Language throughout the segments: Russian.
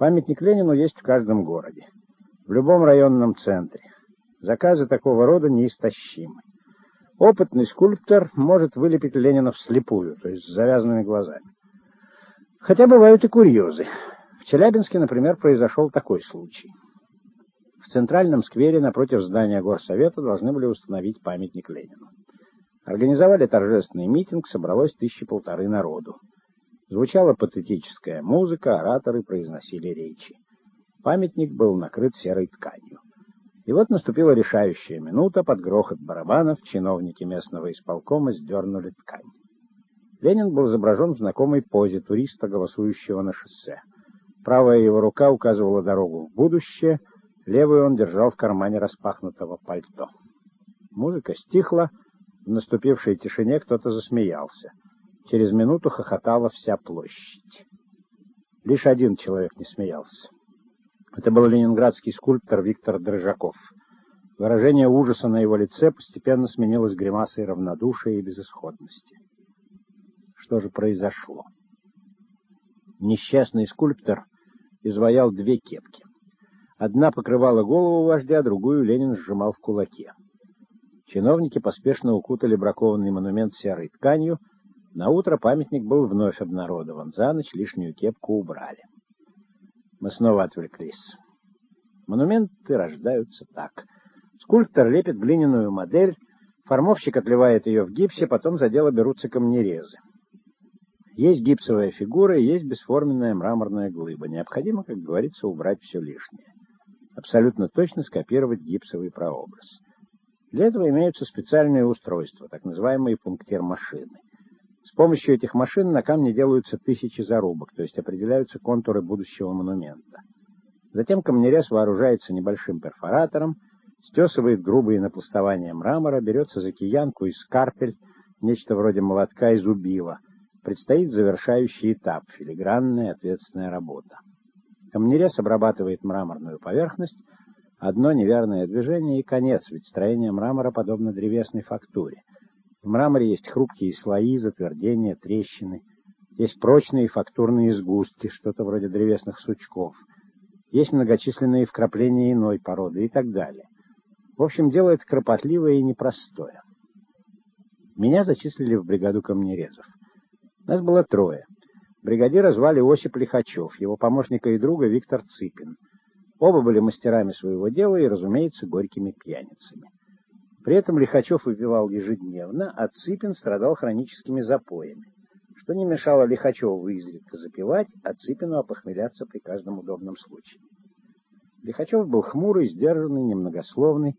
Памятник Ленину есть в каждом городе, в любом районном центре. Заказы такого рода неистощимы. Опытный скульптор может вылепить Ленина вслепую, то есть с завязанными глазами. Хотя бывают и курьезы. В Челябинске, например, произошел такой случай. В центральном сквере напротив здания горсовета должны были установить памятник Ленину. Организовали торжественный митинг, собралось тысячи полторы народу. Звучала патетическая музыка, ораторы произносили речи. Памятник был накрыт серой тканью. И вот наступила решающая минута, под грохот барабанов чиновники местного исполкома сдернули ткань. Ленин был изображен в знакомой позе туриста, голосующего на шоссе. Правая его рука указывала дорогу в будущее, левую он держал в кармане распахнутого пальто. Музыка стихла, в наступившей тишине кто-то засмеялся. Через минуту хохотала вся площадь. Лишь один человек не смеялся. Это был ленинградский скульптор Виктор Дрожаков. Выражение ужаса на его лице постепенно сменилось гримасой равнодушия и безысходности. Что же произошло? Несчастный скульптор изваял две кепки. Одна покрывала голову вождя, другую Ленин сжимал в кулаке. Чиновники поспешно укутали бракованный монумент серой тканью, на утро памятник был вновь обнародован. За ночь лишнюю кепку убрали. Мы снова отвлеклись. Монументы рождаются так. Скульптор лепит глиняную модель, формовщик отливает ее в гипсе, потом за дело берутся камнерезы. Есть гипсовая фигура и есть бесформенная мраморная глыба. Необходимо, как говорится, убрать все лишнее. Абсолютно точно скопировать гипсовый прообраз. Для этого имеются специальные устройства, так называемые пунктир-машины. С помощью этих машин на камне делаются тысячи зарубок, то есть определяются контуры будущего монумента. Затем камнерез вооружается небольшим перфоратором, стесывает грубые напластования мрамора, берется за киянку и скарпель, нечто вроде молотка и зубила. Предстоит завершающий этап — филигранная ответственная работа. Камнерез обрабатывает мраморную поверхность, одно неверное движение и конец, ведь строение мрамора подобно древесной фактуре — в мраморе есть хрупкие слои, затвердения, трещины. Есть прочные фактурные сгустки, что-то вроде древесных сучков. Есть многочисленные вкрапления иной породы и так далее. В общем, дело это кропотливое и непростое. Меня зачислили в бригаду камнерезов. Нас было трое. Бригадира звали Осип Лихачев, его помощника и друга Виктор Цыпин. Оба были мастерами своего дела и, разумеется, горькими пьяницами. При этом Лихачев выпивал ежедневно, а Цыпин страдал хроническими запоями, что не мешало Лихачеву изредка запивать, а Цыпину опохмеляться при каждом удобном случае. Лихачев был хмурый, сдержанный, немногословный.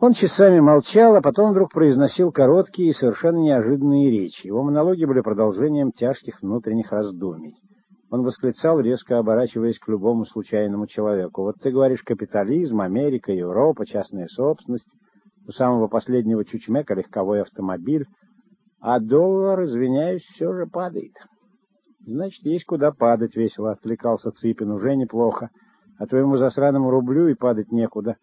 Он часами молчал, а потом вдруг произносил короткие и совершенно неожиданные речи. Его монологи были продолжением тяжких внутренних раздумий. Он восклицал, резко оборачиваясь к любому случайному человеку. «Вот ты говоришь капитализм, Америка, Европа, частная собственность». У самого последнего чучмека легковой автомобиль, а доллар, извиняюсь, все же падает. Значит, есть куда падать, весело отвлекался Цыпин, уже неплохо. А твоему засраному рублю и падать некуда.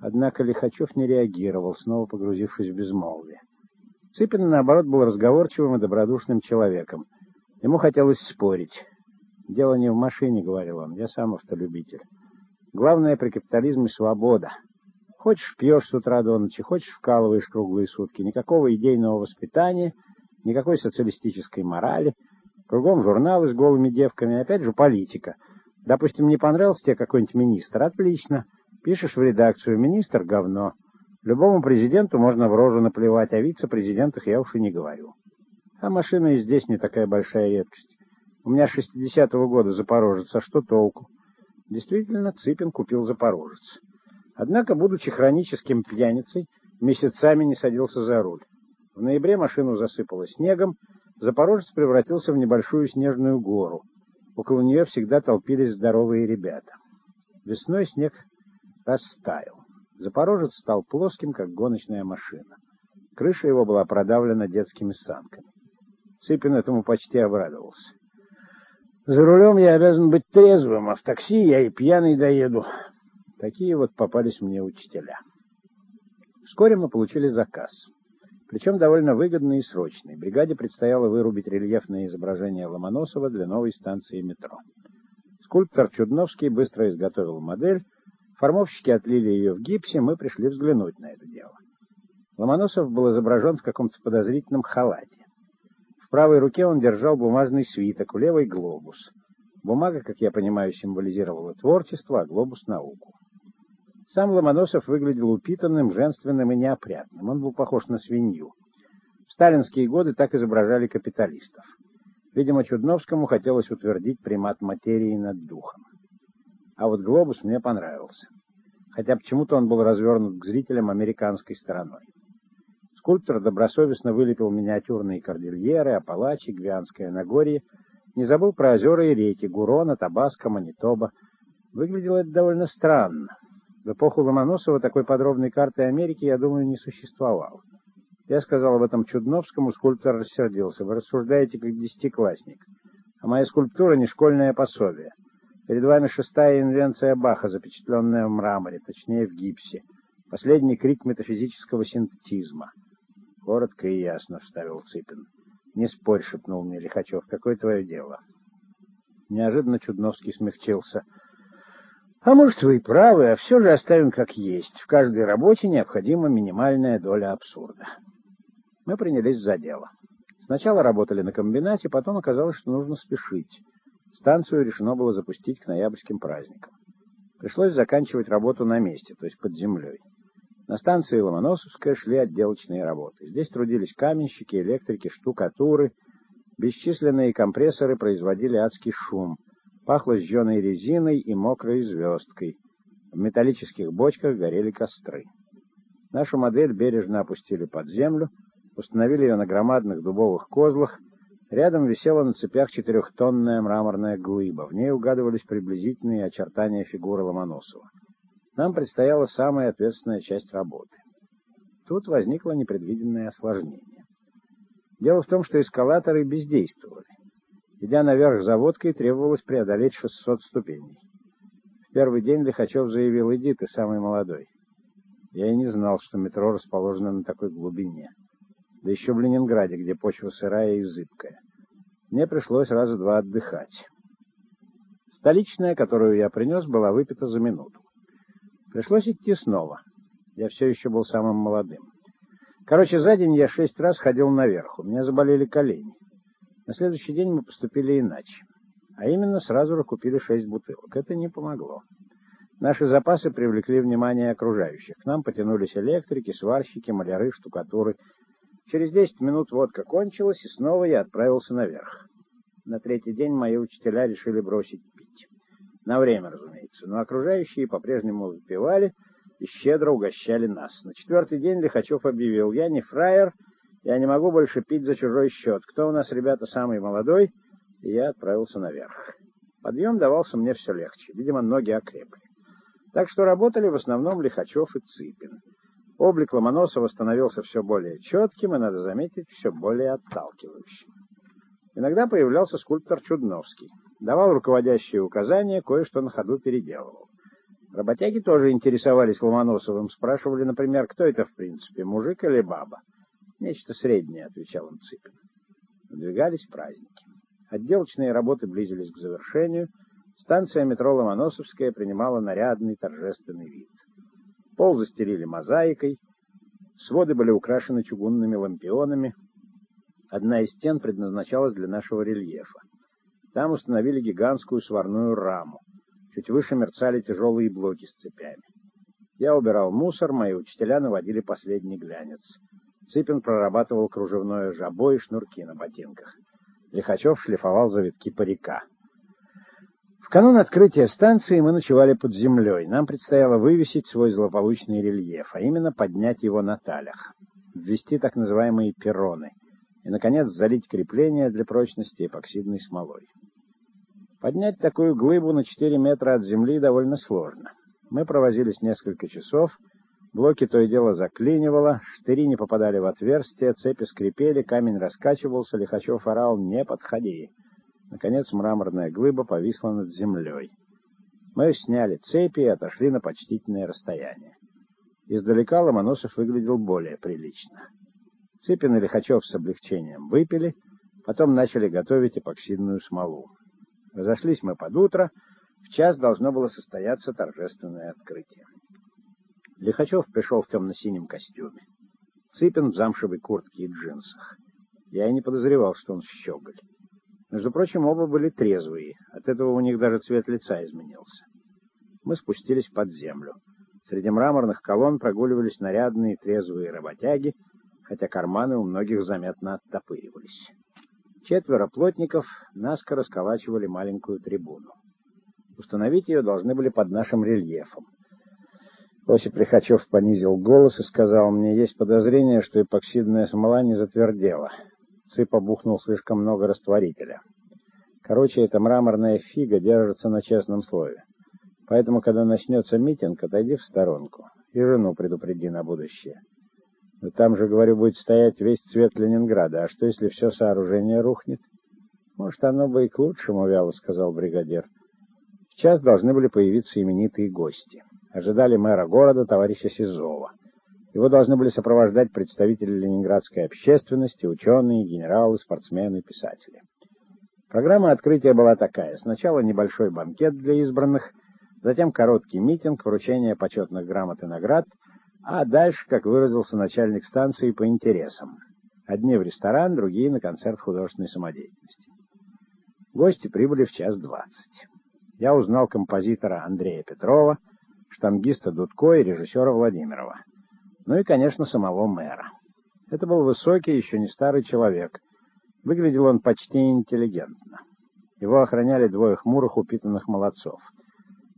Однако Лихачев не реагировал, снова погрузившись в безмолвие. Цыпин, наоборот, был разговорчивым и добродушным человеком. Ему хотелось спорить. «Дело не в машине», — говорил он, — «я сам автолюбитель. Главное при капитализме — свобода. Хочешь, пьешь с утра до ночи, хочешь, вкалываешь круглые сутки. Никакого идейного воспитания, никакой социалистической морали. Кругом журналы с голыми девками, опять же политика. Допустим, не понравился тебе какой-нибудь министр? Отлично. Пишешь в редакцию «Министр — говно». Любому президенту можно в рожу наплевать, о вице-президентах я уж и не говорю. А машина и здесь не такая большая редкость. У меня 60-го года Запорожец, а что толку? Действительно, Цыпин купил Запорожец. Однако, будучи хроническим пьяницей, месяцами не садился за руль. В ноябре машину засыпало снегом, Запорожец превратился в небольшую снежную гору. Около нее всегда толпились здоровые ребята. Весной снег растаял. Запорожец стал плоским, как гоночная машина. Крыша его была продавлена детскими санками. Цыпин этому почти обрадовался. «За рулем я обязан быть трезвым, а в такси я и пьяный доеду. Такие вот попались мне учителя. Вскоре мы получили заказ. Причем довольно выгодный и срочный. Бригаде предстояло вырубить рельефное изображение Ломоносова для новой станции метро. Скульптор Чудновский быстро изготовил модель, формовщики отлили ее в гипсе, мы пришли взглянуть на это дело. Ломоносов был изображен в каком-то подозрительном халате. В правой руке он держал бумажный свиток, в левой — глобус. Бумага, как я понимаю, символизировала творчество, а глобус — науку. Сам Ломоносов выглядел упитанным, женственным и неопрятным. Он был похож на свинью. В сталинские годы так изображали капиталистов. Видимо, Чудновскому хотелось утвердить примат материи над духом. А вот глобус мне понравился. Хотя почему-то он был развернут к зрителям американской стороной. Скульптор добросовестно вылепил миниатюрные кордильеры, Апалачи, Гвианское Нагорье, не забыл про озера и реки Гурона, Табаско, Манитоба. Выглядело это довольно странно. В эпоху Ломоносова такой подробной карты Америки, я думаю, не существовало. Я сказал об этом Чудновскому, скульптор рассердился. Вы рассуждаете как десятиклассник. А моя скульптура не школьное пособие. Перед вами шестая инвенция Баха, запечатленная в мраморе, точнее в гипсе. Последний крик метафизического синтетизма. Коротко и ясно вставил Цыпин. «Не спорь», — шепнул мне Лихачев, — «какое твое дело?» Неожиданно Чудновский смягчился — а может, вы и правы, а все же оставим как есть. В каждой работе необходима минимальная доля абсурда. Мы принялись за дело. Сначала работали на комбинате, потом оказалось, что нужно спешить. Станцию решено было запустить к ноябрьским праздникам. Пришлось заканчивать работу на месте, то есть под землей. На станции Ломоносовская шли отделочные работы. Здесь трудились каменщики, электрики, штукатуры. Бесчисленные компрессоры производили адский шум — Пахло сжженной резиной и мокрой звездкой. В металлических бочках горели костры. Нашу модель бережно опустили под землю, установили ее на громадных дубовых козлах. Рядом висела на цепях четырехтонная мраморная глыба. В ней угадывались приблизительные очертания фигуры Ломоносова. Нам предстояла самая ответственная часть работы. Тут возникло непредвиденное осложнение. Дело в том, что эскалаторы бездействовали. Идя наверх за водкой, требовалось преодолеть 600 ступеней. В первый день Лихачев заявил, иди, ты самый молодой. Я и не знал, что метро расположено на такой глубине. Да еще в Ленинграде, где почва сырая и зыбкая. Мне пришлось раза два отдыхать. Столичная, которую я принес, была выпита за минуту. Пришлось идти снова. Я все еще был самым молодым. Короче, за день я шесть раз ходил наверх. У меня заболели колени. На следующий день мы поступили иначе. А именно, сразу же купили шесть бутылок. Это не помогло. Наши запасы привлекли внимание окружающих. К нам потянулись электрики, сварщики, маляры, штукатуры. Через десять минут водка кончилась, и снова я отправился наверх. На третий день мои учителя решили бросить пить. На время, разумеется. Но окружающие по-прежнему выпивали и щедро угощали нас. На четвертый день Лихачев объявил, я не фраер, я не могу больше пить за чужой счет. Кто у нас, ребята, самый молодой? И я отправился наверх. Подъем давался мне все легче. Видимо, ноги окрепли. Так что работали в основном Лихачев и Цыпин. Облик Ломоносова становился все более четким и, надо заметить, все более отталкивающим. Иногда появлялся скульптор Чудновский. Давал руководящие указания, кое-что на ходу переделывал. Работяги тоже интересовались Ломоносовым, спрашивали, например, кто это в принципе, мужик или баба. Нечто среднее, отвечал он Цыпин. Надвигались праздники. Отделочные работы близились к завершению. Станция метро Ломоносовская принимала нарядный торжественный вид. Пол застелили мозаикой, своды были украшены чугунными лампионами. Одна из стен предназначалась для нашего рельефа. Там установили гигантскую сварную раму. Чуть выше мерцали тяжелые блоки с цепями. Я убирал мусор, мои учителя наводили последний глянец. Цыпин прорабатывал кружевное жабо и шнурки на ботинках. Лихачев шлифовал завитки парика. В канун открытия станции мы ночевали под землей. Нам предстояло вывесить свой злополучный рельеф, а именно поднять его на талях, ввести так называемые перроны и, наконец, залить крепления для прочности эпоксидной смолой. Поднять такую глыбу на 4 метра от земли довольно сложно. Мы провозились несколько часов — Блоки то и дело заклинивало, штыри не попадали в отверстия, цепи скрипели, камень раскачивался, Лихачев орал «Не подходи!». Наконец мраморная глыба повисла над землей. Мы сняли цепи и отошли на почтительное расстояние. Издалека Ломоносов выглядел более прилично. Цыпин и Лихачев с облегчением выпили, потом начали готовить эпоксидную смолу. Разошлись мы под утро, В час должно было состояться торжественное открытие. Лихачев пришел в темно-синем костюме. Цыпин в замшевой куртке и джинсах. Я и не подозревал, что он щеголь. Между прочим, оба были трезвые. От этого у них даже цвет лица изменился. Мы спустились под землю. Среди мраморных колонн прогуливались нарядные трезвые работяги, хотя карманы у многих заметно оттопыривались. Четверо плотников наскоро расколачивали маленькую трибуну. Установить ее должны были под нашим рельефом. Осип Лихачев понизил голос и сказал, мне есть подозрение, что эпоксидная смола не затвердела. Цып обухнул слишком много растворителя. Короче, эта мраморная фига держится на честном слове. Поэтому, когда начнется митинг, отойди в сторонку и жену предупреди на будущее. Но там же, говорю, будет стоять весь цвет Ленинграда. А что, если все сооружение рухнет? Может, оно бы и к лучшему, вяло сказал бригадир. В час должны были появиться именитые гости. Ожидали мэра города, товарища Сизова. Его должны были сопровождать представители ленинградской общественности, ученые, генералы, спортсмены, писатели. Программа открытия была такая. Сначала небольшой банкет для избранных, затем короткий митинг, вручение почетных грамот и наград, а дальше, как выразился начальник станции, по интересам. Одни в ресторан, другие на концерт художественной самодеятельности. Гости прибыли в час двадцать. Я узнал композитора Андрея Петрова, штангиста Дудко и режиссера Владимирова. Ну и, конечно, самого мэра. Это был высокий, еще не старый человек. Выглядел он почти интеллигентно. Его охраняли двое хмурых, упитанных молодцов.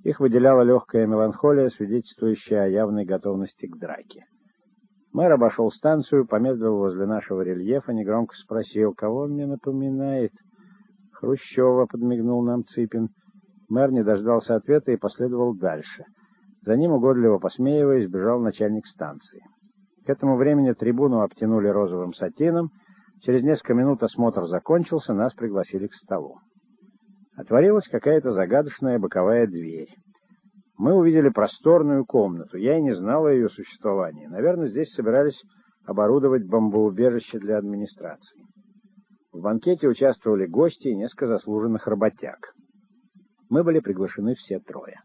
Их выделяла легкая меланхолия, свидетельствующая о явной готовности к драке. Мэр обошел станцию, помедлил возле нашего рельефа, негромко спросил, кого он мне напоминает. Хрущева подмигнул нам Цыпин. Мэр не дождался ответа и последовал дальше — за ним, угодливо посмеиваясь, бежал начальник станции. К этому времени трибуну обтянули розовым сатином. Через несколько минут осмотр закончился, нас пригласили к столу. Отворилась какая-то загадочная боковая дверь. Мы увидели просторную комнату. Я и не знал о ее существовании. Наверное, здесь собирались оборудовать бомбоубежище для администрации. В банкете участвовали гости и несколько заслуженных работяг. Мы были приглашены все трое.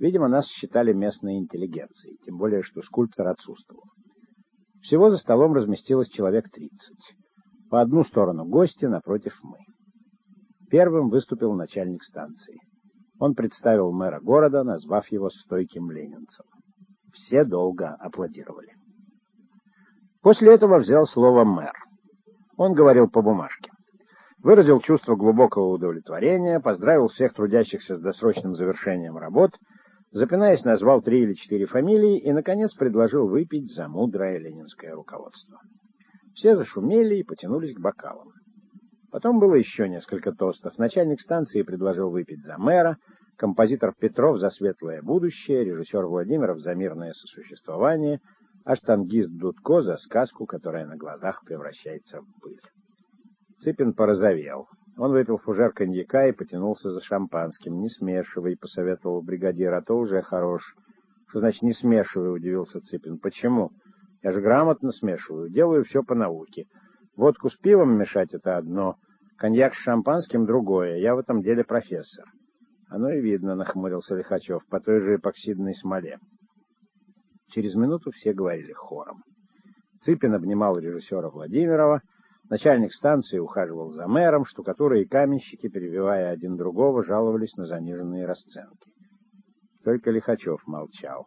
Видимо, нас считали местной интеллигенцией, тем более, что скульптор отсутствовал. Всего за столом разместилось человек тридцать. По одну сторону гости, напротив мы. Первым выступил начальник станции. Он представил мэра города, назвав его стойким ленинцем. Все долго аплодировали. После этого взял слово мэр. Он говорил по бумажке. Выразил чувство глубокого удовлетворения, поздравил всех трудящихся с досрочным завершением работ — Запинаясь, назвал три или четыре фамилии и, наконец, предложил выпить за мудрое ленинское руководство. Все зашумели и потянулись к бокалам. Потом было еще несколько тостов. Начальник станции предложил выпить за мэра, композитор Петров за светлое будущее, режиссер Владимиров за мирное сосуществование, а штангист Дудко за сказку, которая на глазах превращается в пыль. Цыпин порозовел. Он выпил фужер коньяка и потянулся за шампанским. «Не смешивай», — посоветовал бригадир, — «а то уже хорош». «Что значит «не смешивай»?» — удивился Цыпин. «Почему? Я же грамотно смешиваю, делаю все по науке. Водку с пивом мешать — это одно, коньяк с шампанским — другое. Я в этом деле профессор». «Оно и видно», — нахмурился Лихачев, — «по той же эпоксидной смоле». Через минуту все говорили хором. Цыпин обнимал режиссера Владимирова, Начальник станции ухаживал за мэром, штукатуры и каменщики, перебивая один другого, жаловались на заниженные расценки. Только Лихачев молчал.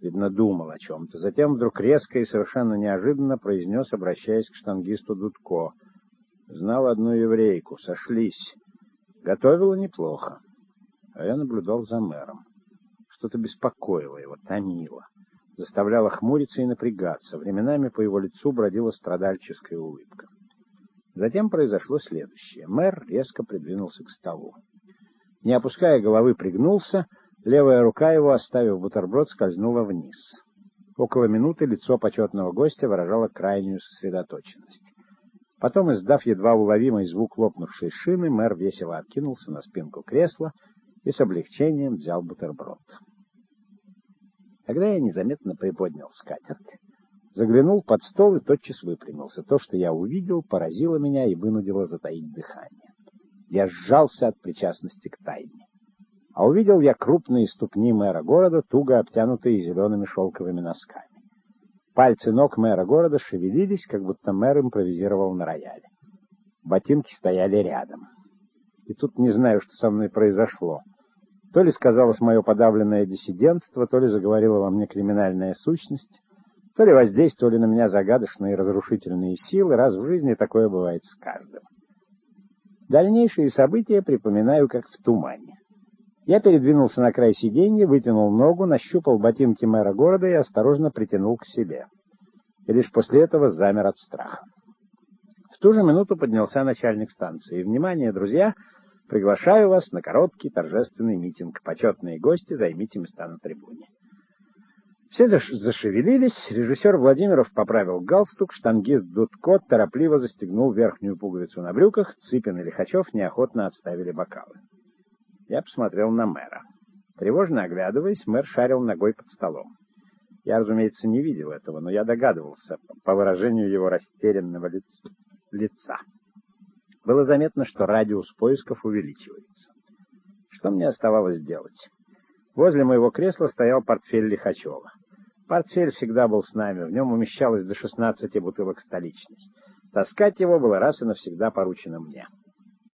Видно, думал о чем-то. Затем вдруг резко и совершенно неожиданно произнес, обращаясь к штангисту Дудко. Знал одну еврейку, сошлись. Готовила неплохо. А я наблюдал за мэром. Что-то беспокоило его, томило. Заставляло хмуриться и напрягаться. Временами по его лицу бродила страдальческая улыбка. Затем произошло следующее. Мэр резко придвинулся к столу. Не опуская головы, пригнулся, левая рука его, оставив бутерброд, скользнула вниз. Около минуты лицо почетного гостя выражало крайнюю сосредоточенность. Потом, издав едва уловимый звук лопнувшей шины, мэр весело откинулся на спинку кресла и с облегчением взял бутерброд. Тогда я незаметно приподнял скатерть, Заглянул под стол и тотчас выпрямился. То, что я увидел, поразило меня и вынудило затаить дыхание. Я сжался от причастности к тайне. а увидел я крупные ступни мэра города, туго обтянутые зелеными шелковыми носками. Пальцы ног мэра города шевелились, как будто мэр импровизировал на рояле. Ботинки стояли рядом. И тут не знаю, что со мной произошло. То ли сказалось мое подавленное диссидентство, то ли заговорила во мне криминальная сущность, то ли воздействовали на меня загадочные разрушительные силы, раз в жизни такое бывает с каждым. Дальнейшие события припоминаю, как в тумане. Я передвинулся на край сиденья, вытянул ногу, нащупал ботинки мэра города и осторожно притянул к себе. И лишь после этого замер от страха. В ту же минуту поднялся начальник станции. «Внимание, друзья! Приглашаю вас на короткий торжественный митинг. Почетные гости, займите места на трибуне». Все зашевелились, режиссер Владимиров поправил галстук, штангист Дудко торопливо застегнул верхнюю пуговицу на брюках, Цыпин и Лихачев неохотно отставили бокалы. Я посмотрел на мэра. Тревожно оглядываясь, мэр шарил ногой под столом. Я, разумеется, не видел этого, но я догадывался по выражению его растерянного лица. Было заметно, что радиус поисков увеличивается. Что мне оставалось делать? Возле моего кресла стоял портфель Лихачева. Портфель всегда был с нами, в нем умещалось до 16 бутылок столичной. Таскать его было раз и навсегда поручено мне.